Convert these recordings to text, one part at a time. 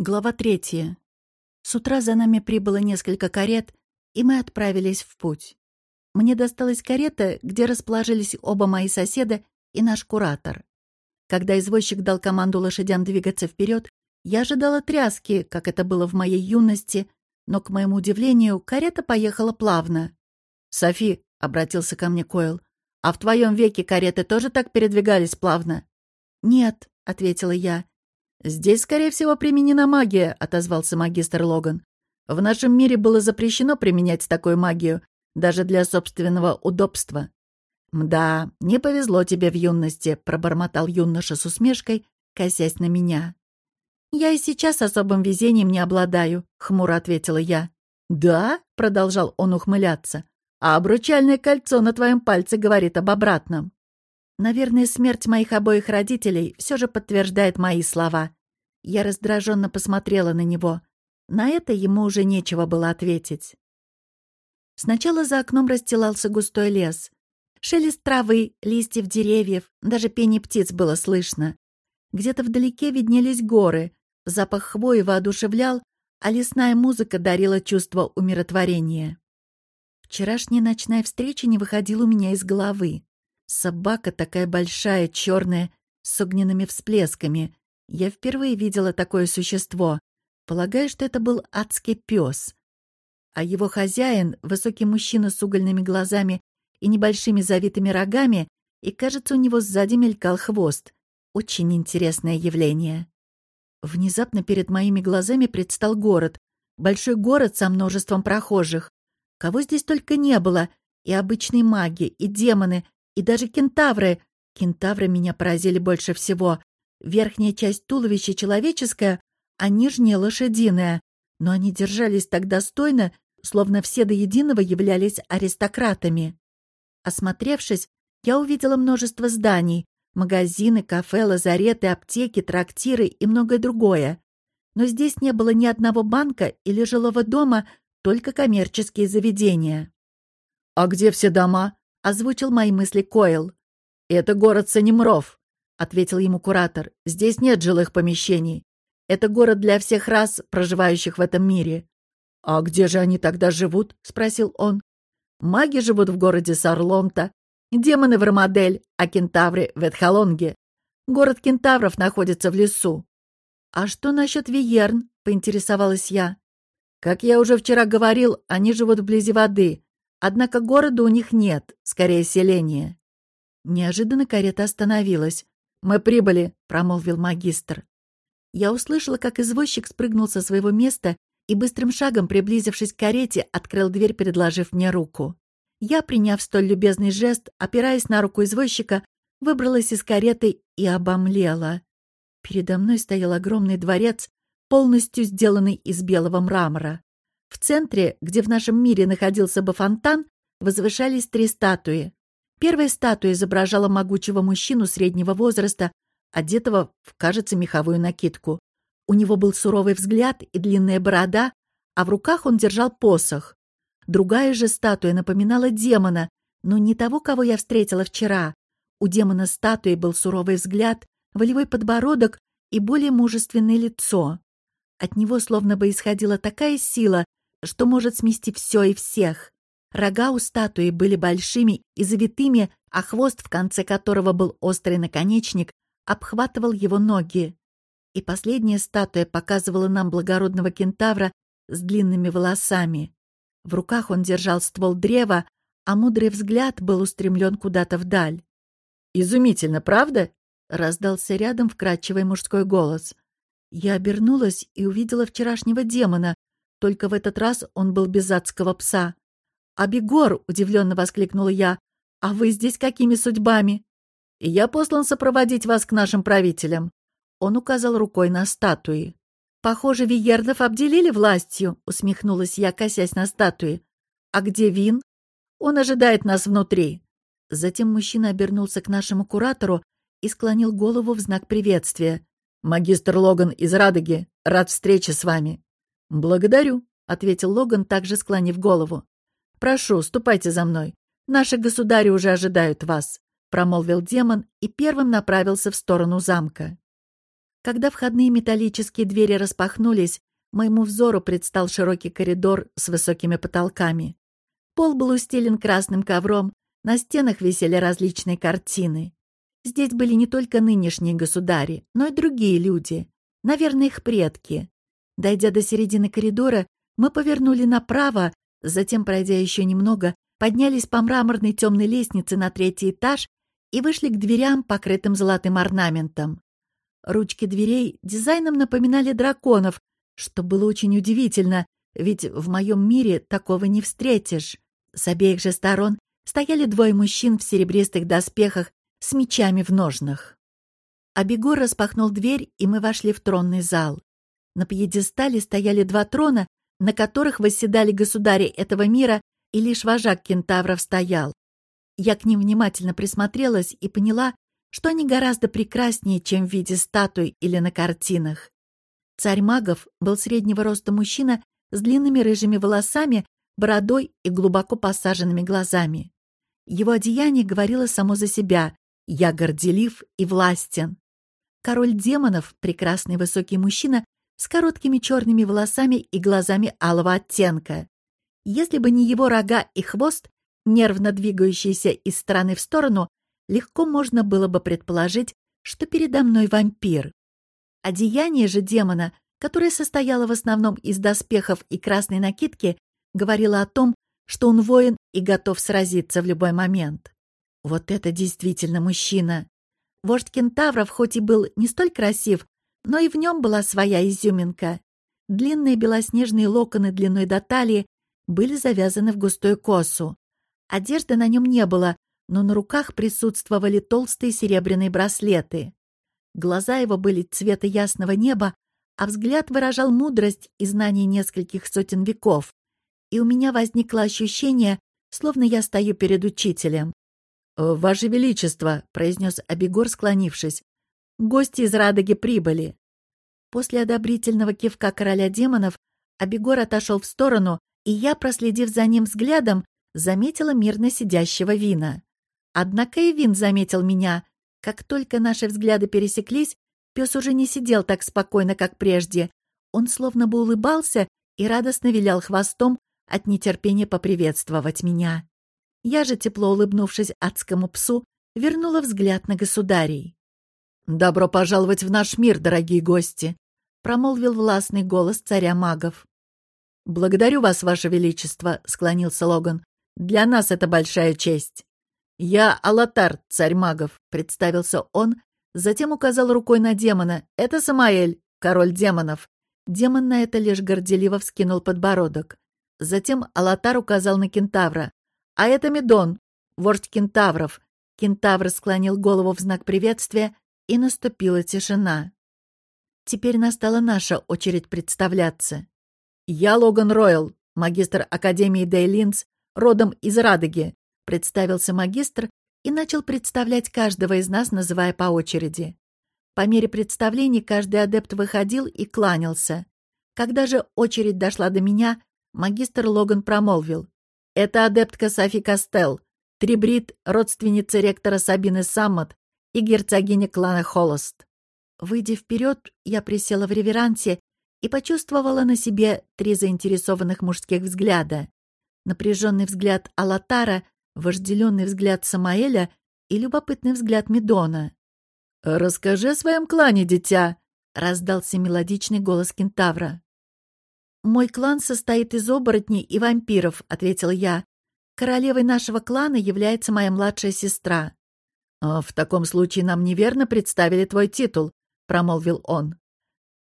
Глава третья. С утра за нами прибыло несколько карет, и мы отправились в путь. Мне досталась карета, где расположились оба мои соседа и наш куратор. Когда извозчик дал команду лошадям двигаться вперед, я ожидала тряски, как это было в моей юности, но, к моему удивлению, карета поехала плавно. «Софи», — обратился ко мне Койл, — «а в твоем веке кареты тоже так передвигались плавно?» «Нет», — ответила я, «Здесь, скорее всего, применена магия», — отозвался магистр Логан. «В нашем мире было запрещено применять такую магию, даже для собственного удобства». «Да, не повезло тебе в юности», — пробормотал юноша с усмешкой, косясь на меня. «Я и сейчас особым везением не обладаю», — хмуро ответила я. «Да?» — продолжал он ухмыляться. «А обручальное кольцо на твоем пальце говорит об обратном». Наверное, смерть моих обоих родителей все же подтверждает мои слова. Я раздраженно посмотрела на него. На это ему уже нечего было ответить. Сначала за окном расстилался густой лес. Шелест травы, листьев деревьев, даже пение птиц было слышно. Где-то вдалеке виднелись горы. Запах хвои воодушевлял, а лесная музыка дарила чувство умиротворения. Вчерашняя ночная встреча не выходила у меня из головы. Собака такая большая, черная, с огненными всплесками. Я впервые видела такое существо. Полагаю, что это был адский пес. А его хозяин, высокий мужчина с угольными глазами и небольшими завитыми рогами, и, кажется, у него сзади мелькал хвост. Очень интересное явление. Внезапно перед моими глазами предстал город. Большой город со множеством прохожих. Кого здесь только не было. И обычные маги, и демоны, и даже кентавры. Кентавры меня поразили больше всего. Верхняя часть туловища человеческая, а нижняя — лошадиная. Но они держались так достойно, словно все до единого являлись аристократами. Осмотревшись, я увидела множество зданий — магазины, кафе, лазареты, аптеки, трактиры и многое другое. Но здесь не было ни одного банка или жилого дома, только коммерческие заведения. «А где все дома?» — озвучил мои мысли Койл. «Это город Санимров», — ответил ему куратор. «Здесь нет жилых помещений. Это город для всех рас, проживающих в этом мире». «А где же они тогда живут?» — спросил он. «Маги живут в городе Сарлонта, демоны в Ромадель, а кентавры в Эдхалонге. Город кентавров находится в лесу». «А что насчет Виерн?» — поинтересовалась я. «Как я уже вчера говорил, они живут вблизи воды, Однако города у них нет, скорее селение. Неожиданно карета остановилась. «Мы прибыли», — промолвил магистр. Я услышала, как извозчик спрыгнул со своего места и быстрым шагом, приблизившись к карете, открыл дверь, предложив мне руку. Я, приняв столь любезный жест, опираясь на руку извозчика, выбралась из кареты и обомлела. Передо мной стоял огромный дворец, полностью сделанный из белого мрамора. В центре, где в нашем мире находился бы фонтан, возвышались три статуи. Первая статуя изображала могучего мужчину среднего возраста, одетого в, кажется, меховую накидку. У него был суровый взгляд и длинная борода, а в руках он держал посох. Другая же статуя напоминала демона, но не того, кого я встретила вчера. У демона статуи был суровый взгляд, волевой подбородок и более мужественное лицо. От него словно бы исходила такая сила, что может смести все и всех. Рога у статуи были большими и завитыми, а хвост, в конце которого был острый наконечник, обхватывал его ноги. И последняя статуя показывала нам благородного кентавра с длинными волосами. В руках он держал ствол древа, а мудрый взгляд был устремлен куда-то вдаль. «Изумительно, правда?» — раздался рядом вкрадчивый мужской голос. Я обернулась и увидела вчерашнего демона, только в этот раз он был без адского пса. «Абегор!» — удивленно воскликнула я. «А вы здесь какими судьбами?» «И я послан сопроводить вас к нашим правителям». Он указал рукой на статуи. «Похоже, Виердов обделили властью», — усмехнулась я, косясь на статуи. «А где Вин?» «Он ожидает нас внутри». Затем мужчина обернулся к нашему куратору и склонил голову в знак приветствия. «Магистр Логан из Радоги, рад встрече с вами». «Благодарю», — ответил Логан, также склонив голову. «Прошу, ступайте за мной. Наши государи уже ожидают вас», — промолвил демон и первым направился в сторону замка. Когда входные металлические двери распахнулись, моему взору предстал широкий коридор с высокими потолками. Пол был устелен красным ковром, на стенах висели различные картины. Здесь были не только нынешние государи, но и другие люди, наверное, их предки. Дойдя до середины коридора, мы повернули направо, затем, пройдя еще немного, поднялись по мраморной темной лестнице на третий этаж и вышли к дверям, покрытым золотым орнаментом. Ручки дверей дизайном напоминали драконов, что было очень удивительно, ведь в моем мире такого не встретишь. С обеих же сторон стояли двое мужчин в серебристых доспехах с мечами в ножнах. Абегор распахнул дверь, и мы вошли в тронный зал. На пьедестале стояли два трона, на которых восседали государи этого мира, и лишь вожак кентавров стоял. Я к ним внимательно присмотрелась и поняла, что они гораздо прекраснее, чем в виде статуй или на картинах. Царь магов был среднего роста мужчина с длинными рыжими волосами, бородой и глубоко посаженными глазами. Его одеяние говорило само за себя «Я горделив и властен». Король демонов, прекрасный высокий мужчина с короткими черными волосами и глазами алого оттенка. Если бы не его рога и хвост, нервно двигающийся из стороны в сторону, легко можно было бы предположить, что передо мной вампир. Одеяние же демона, которое состояло в основном из доспехов и красной накидки, говорило о том, что он воин и готов сразиться в любой момент. Вот это действительно мужчина. Вождь кентавров хоть и был не столь красив, но и в нем была своя изюминка. Длинные белоснежные локоны длиной до талии были завязаны в густую косу. Одежды на нем не было, но на руках присутствовали толстые серебряные браслеты. Глаза его были цвета ясного неба, а взгляд выражал мудрость и знание нескольких сотен веков. И у меня возникло ощущение, словно я стою перед учителем. «Ваше Величество», — произнес Абегор, склонившись, — «гости из Радоги прибыли». После одобрительного кивка короля демонов Абегор отошел в сторону, и я, проследив за ним взглядом, заметила мирно сидящего Вина. Однако и Вин заметил меня. Как только наши взгляды пересеклись, пес уже не сидел так спокойно, как прежде. Он словно бы улыбался и радостно вилял хвостом от нетерпения поприветствовать меня. Я же, тепло улыбнувшись адскому псу, вернула взгляд на государей. «Добро пожаловать в наш мир, дорогие гости!» — промолвил властный голос царя магов. «Благодарю вас, ваше величество», — склонился Логан. «Для нас это большая честь». «Я Алатар, царь магов», — представился он, затем указал рукой на демона. «Это Самаэль, король демонов». Демон на это лишь горделиво вскинул подбородок. Затем Алатар указал на кентавра. «А это Медон, вождь кентавров». Кентавр склонил голову в знак приветствия, и наступила тишина. Теперь настала наша очередь представляться. «Я Логан Ройл, магистр Академии Дейлинс, родом из Радоги», представился магистр и начал представлять каждого из нас, называя по очереди. По мере представлений каждый адепт выходил и кланялся. Когда же очередь дошла до меня, магистр Логан промолвил. «Это адептка Софи Костел, Трибрид, родственница ректора Сабины Саммот и герцогиня клана Холост». Выйдя вперед, я присела в реверансе и почувствовала на себе три заинтересованных мужских взгляда. Напряженный взгляд Алатара, вожделенный взгляд Самаэля и любопытный взгляд Медона. «Расскажи о своем клане, дитя!» — раздался мелодичный голос кентавра. «Мой клан состоит из оборотней и вампиров», — ответил я. «Королевой нашего клана является моя младшая сестра». «А «В таком случае нам неверно представили твой титул», — промолвил он.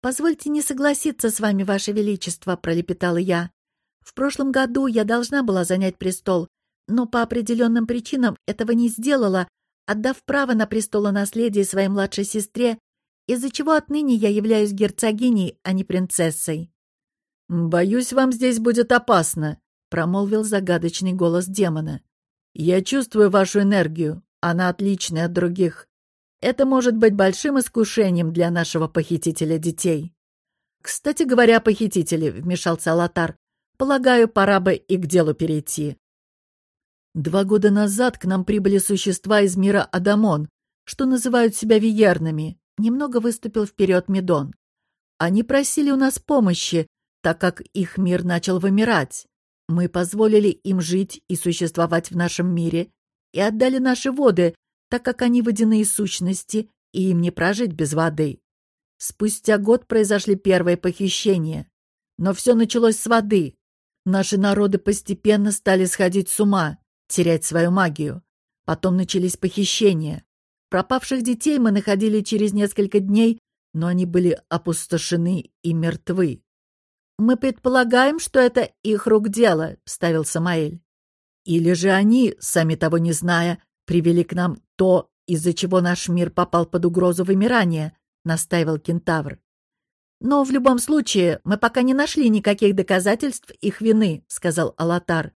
«Позвольте не согласиться с вами, Ваше Величество», — пролепетала я. «В прошлом году я должна была занять престол, но по определенным причинам этого не сделала, отдав право на престолонаследие своей младшей сестре, из-за чего отныне я являюсь герцогиней, а не принцессой». «Боюсь, вам здесь будет опасно», — промолвил загадочный голос демона. «Я чувствую вашу энергию. Она отличная от других. Это может быть большим искушением для нашего похитителя детей. Кстати говоря, похитители, вмешался Лотар, полагаю, пора бы и к делу перейти. Два года назад к нам прибыли существа из мира Адамон, что называют себя виернами. Немного выступил вперед Медон. Они просили у нас помощи, так как их мир начал вымирать. Мы позволили им жить и существовать в нашем мире и отдали наши воды, так как они водяные сущности, и им не прожить без воды. Спустя год произошли первые похищения. Но все началось с воды. Наши народы постепенно стали сходить с ума, терять свою магию. Потом начались похищения. Пропавших детей мы находили через несколько дней, но они были опустошены и мертвы. «Мы предполагаем, что это их рук дело», — вставил Самаэль. «Или же они, сами того не зная, привели к нам то, из-за чего наш мир попал под угрозу вымирания», — настаивал кентавр. «Но в любом случае мы пока не нашли никаких доказательств их вины», — сказал Алатар.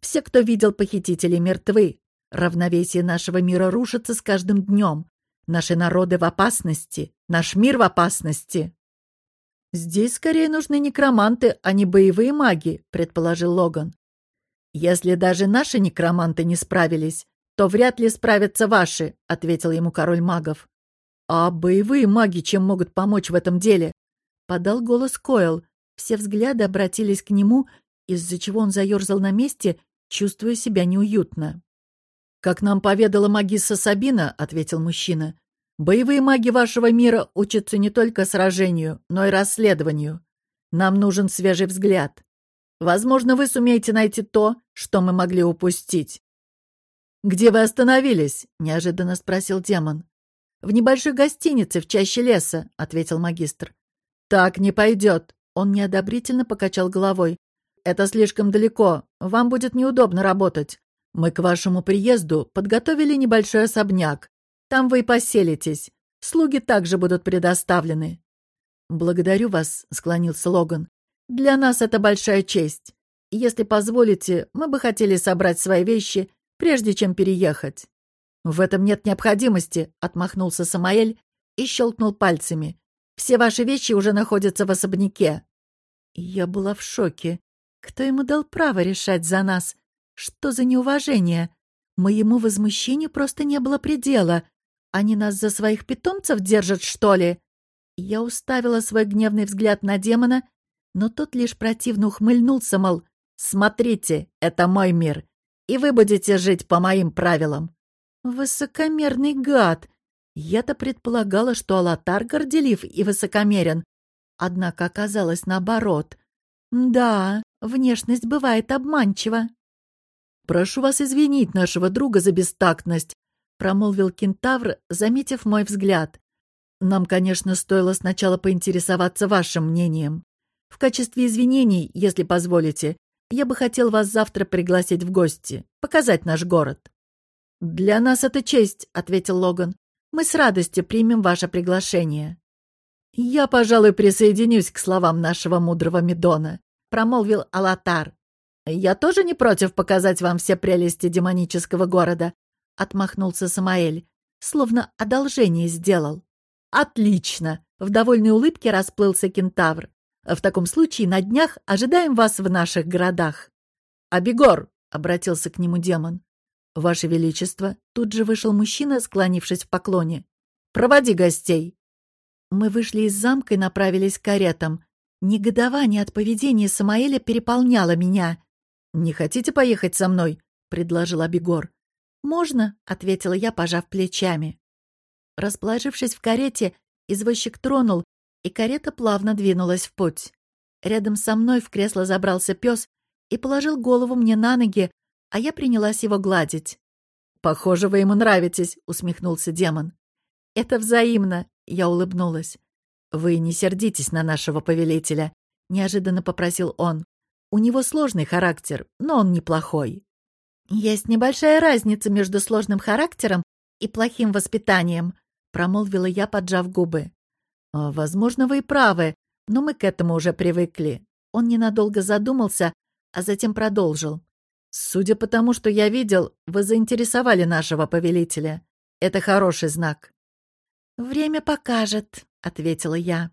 «Все, кто видел похитителей, мертвы. Равновесие нашего мира рушится с каждым днем. Наши народы в опасности. Наш мир в опасности». «Здесь скорее нужны некроманты, а не боевые маги», — предположил Логан. «Если даже наши некроманты не справились, то вряд ли справятся ваши», — ответил ему король магов. «А боевые маги чем могут помочь в этом деле?» Подал голос Койл. Все взгляды обратились к нему, из-за чего он заерзал на месте, чувствуя себя неуютно. «Как нам поведала магисса Сабина», — ответил мужчина, «боевые маги вашего мира учатся не только сражению, но и расследованию. Нам нужен свежий взгляд. Возможно, вы сумеете найти то, что мы могли упустить». «Где вы остановились?» — неожиданно спросил демон. «В небольшой гостинице в чаще леса», — ответил магистр. «Так не пойдет», — он неодобрительно покачал головой. «Это слишком далеко. Вам будет неудобно работать. Мы к вашему приезду подготовили небольшой особняк. Там вы и поселитесь. Слуги также будут предоставлены». «Благодарю вас», — склонился Логан. «Для нас это большая честь. Если позволите, мы бы хотели собрать свои вещи, прежде чем переехать». «В этом нет необходимости», — отмахнулся Самаэль и щелкнул пальцами. Все ваши вещи уже находятся в особняке». Я была в шоке. Кто ему дал право решать за нас? Что за неуважение? Моему возмущению просто не было предела. Они нас за своих питомцев держат, что ли? Я уставила свой гневный взгляд на демона, но тот лишь противно ухмыльнулся, мол, «Смотрите, это мой мир, и вы будете жить по моим правилам». Высокомерный гад! Я-то предполагала, что Алатар горделив и высокомерен. Однако оказалось наоборот. Да, внешность бывает обманчива. «Прошу вас извинить нашего друга за бестактность», — промолвил кентавр, заметив мой взгляд. «Нам, конечно, стоило сначала поинтересоваться вашим мнением. В качестве извинений, если позволите, я бы хотел вас завтра пригласить в гости, показать наш город». «Для нас это честь», — ответил Логан. Мы с радостью примем ваше приглашение». «Я, пожалуй, присоединюсь к словам нашего мудрого Медона», — промолвил Алатар. «Я тоже не против показать вам все прелести демонического города», — отмахнулся Самаэль, словно одолжение сделал. «Отлично!» — в довольной улыбке расплылся кентавр. «В таком случае на днях ожидаем вас в наших городах». «Абегор!» — обратился к нему демон. «Ваше Величество!» — тут же вышел мужчина, склонившись в поклоне. «Проводи гостей!» Мы вышли из замка и направились к каретам. Негодование от поведения Самаэля переполняло меня. «Не хотите поехать со мной?» — предложил Абегор. «Можно», — ответила я, пожав плечами. Расположившись в карете, извозчик тронул, и карета плавно двинулась в путь. Рядом со мной в кресло забрался пес и положил голову мне на ноги, а я принялась его гладить. «Похоже, вы ему нравитесь», — усмехнулся демон. «Это взаимно», — я улыбнулась. «Вы не сердитесь на нашего повелителя», — неожиданно попросил он. «У него сложный характер, но он неплохой». «Есть небольшая разница между сложным характером и плохим воспитанием», — промолвила я, поджав губы. «А, «Возможно, вы и правы, но мы к этому уже привыкли». Он ненадолго задумался, а затем продолжил. «Судя по тому, что я видел, вы заинтересовали нашего повелителя. Это хороший знак». «Время покажет», — ответила я.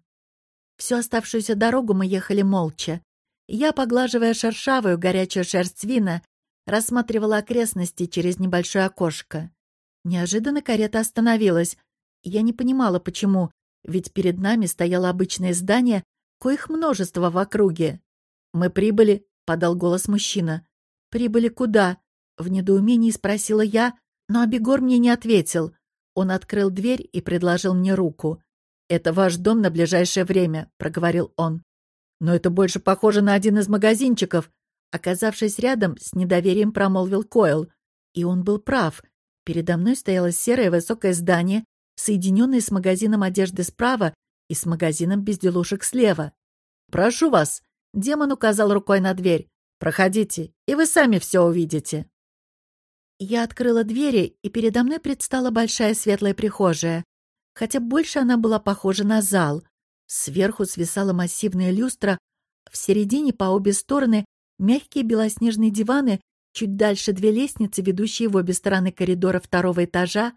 Всю оставшуюся дорогу мы ехали молча. Я, поглаживая шершавую горячую шерсть свина, рассматривала окрестности через небольшое окошко. Неожиданно карета остановилась. Я не понимала, почему, ведь перед нами стояло обычное здание, коих множество в округе. «Мы прибыли», — подал голос мужчина. «Прибыли куда?» — в недоумении спросила я, но Абегор мне не ответил. Он открыл дверь и предложил мне руку. «Это ваш дом на ближайшее время», — проговорил он. «Но это больше похоже на один из магазинчиков», Оказавшись рядом, с недоверием промолвил Койл. И он был прав. Передо мной стояло серое высокое здание, соединенное с магазином одежды справа и с магазином безделушек слева. «Прошу вас!» — демон указал рукой на дверь. «Проходите, и вы сами все увидите». Я открыла двери, и передо мной предстала большая светлая прихожая, хотя больше она была похожа на зал. Сверху свисала массивная люстра, в середине по обе стороны Мягкие белоснежные диваны, чуть дальше две лестницы, ведущие в обе стороны коридора второго этажа,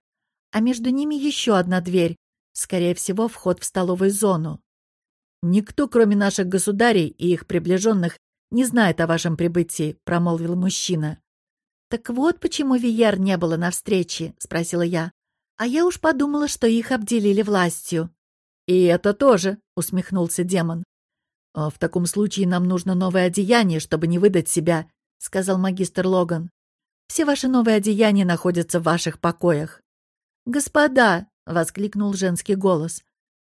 а между ними еще одна дверь, скорее всего, вход в столовую зону. «Никто, кроме наших государей и их приближенных, не знает о вашем прибытии», — промолвил мужчина. «Так вот почему Вияр не было на встрече», — спросила я. «А я уж подумала, что их обделили властью». «И это тоже», — усмехнулся демон. «А «В таком случае нам нужно новое одеяние, чтобы не выдать себя», — сказал магистр Логан. «Все ваши новые одеяния находятся в ваших покоях». «Господа!» — воскликнул женский голос.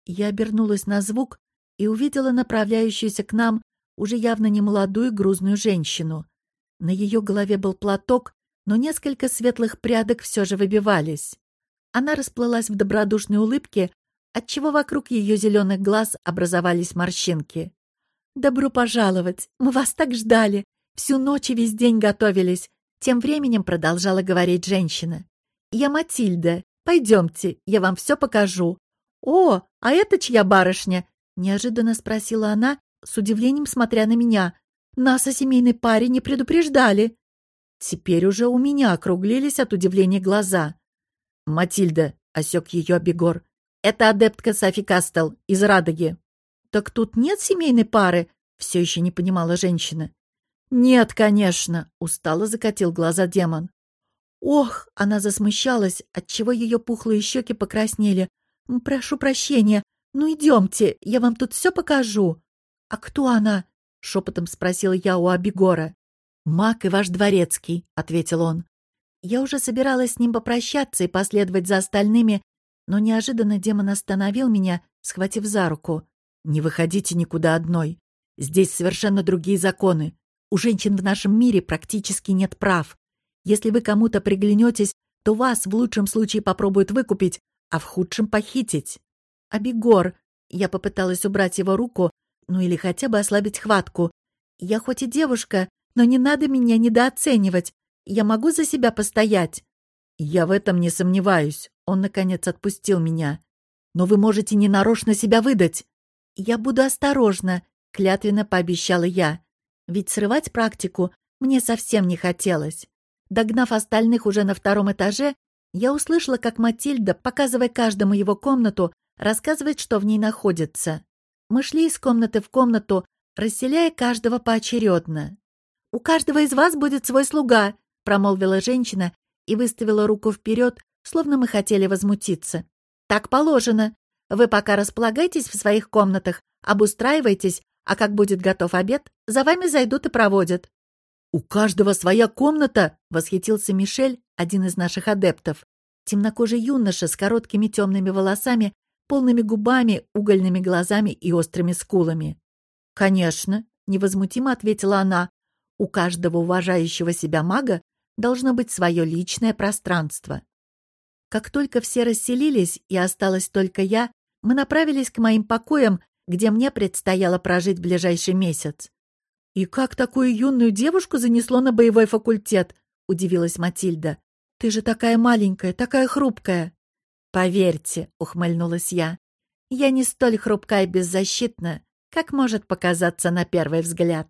Я обернулась на звук и увидела направляющуюся к нам уже явно немолодую грузную женщину. На ее голове был платок, но несколько светлых прядок все же выбивались. Она расплылась в добродушной улыбке, отчего вокруг ее зеленых глаз образовались морщинки. «Добро пожаловать! Мы вас так ждали! Всю ночь и весь день готовились!» Тем временем продолжала говорить женщина. «Я Матильда. Пойдемте, я вам все покажу». «О, а это чья барышня?» Неожиданно спросила она, с удивлением смотря на меня. «Нас о семейной паре не предупреждали». Теперь уже у меня округлились от удивления глаза. «Матильда», — осек ее Абегор, — «это адептка Софи Кастел из Радоги». «Так тут нет семейной пары?» — все еще не понимала женщина. «Нет, конечно», — устало закатил глаза демон. «Ох!» — она засмущалась, отчего ее пухлые щеки покраснели. «Прошу прощения. Ну, идемте, я вам тут все покажу». «А кто она?» — шепотом спросила я у Абигора. «Маг и ваш дворецкий», — ответил он. Я уже собиралась с ним попрощаться и последовать за остальными, но неожиданно демон остановил меня, схватив за руку. Не выходите никуда одной. Здесь совершенно другие законы. У женщин в нашем мире практически нет прав. Если вы кому-то приглянетесь, то вас в лучшем случае попробуют выкупить, а в худшем похитить. А Бегор, я попыталась убрать его руку, ну или хотя бы ослабить хватку. Я хоть и девушка, но не надо меня недооценивать. Я могу за себя постоять. Я в этом не сомневаюсь. Он, наконец, отпустил меня. Но вы можете ненарочно себя выдать. «Я буду осторожна», — клятвенно пообещала я. Ведь срывать практику мне совсем не хотелось. Догнав остальных уже на втором этаже, я услышала, как Матильда, показывая каждому его комнату, рассказывает, что в ней находится. Мы шли из комнаты в комнату, расселяя каждого поочередно. «У каждого из вас будет свой слуга», — промолвила женщина и выставила руку вперед, словно мы хотели возмутиться. «Так положено. Вы пока располагайтесь в своих комнатах, обустраивайтесь, а как будет готов обед, за вами зайдут и проводят». «У каждого своя комната!» — восхитился Мишель, один из наших адептов. Темнокожий юноша с короткими темными волосами, полными губами, угольными глазами и острыми скулами. «Конечно», — невозмутимо ответила она, «у каждого уважающего себя мага должно быть свое личное пространство». Как только все расселились, и осталась только я, мы направились к моим покоям, где мне предстояло прожить ближайший месяц. «И как такую юную девушку занесло на боевой факультет?» — удивилась Матильда. «Ты же такая маленькая, такая хрупкая». «Поверьте», — ухмыльнулась я, — «я не столь хрупкая и беззащитна, как может показаться на первый взгляд».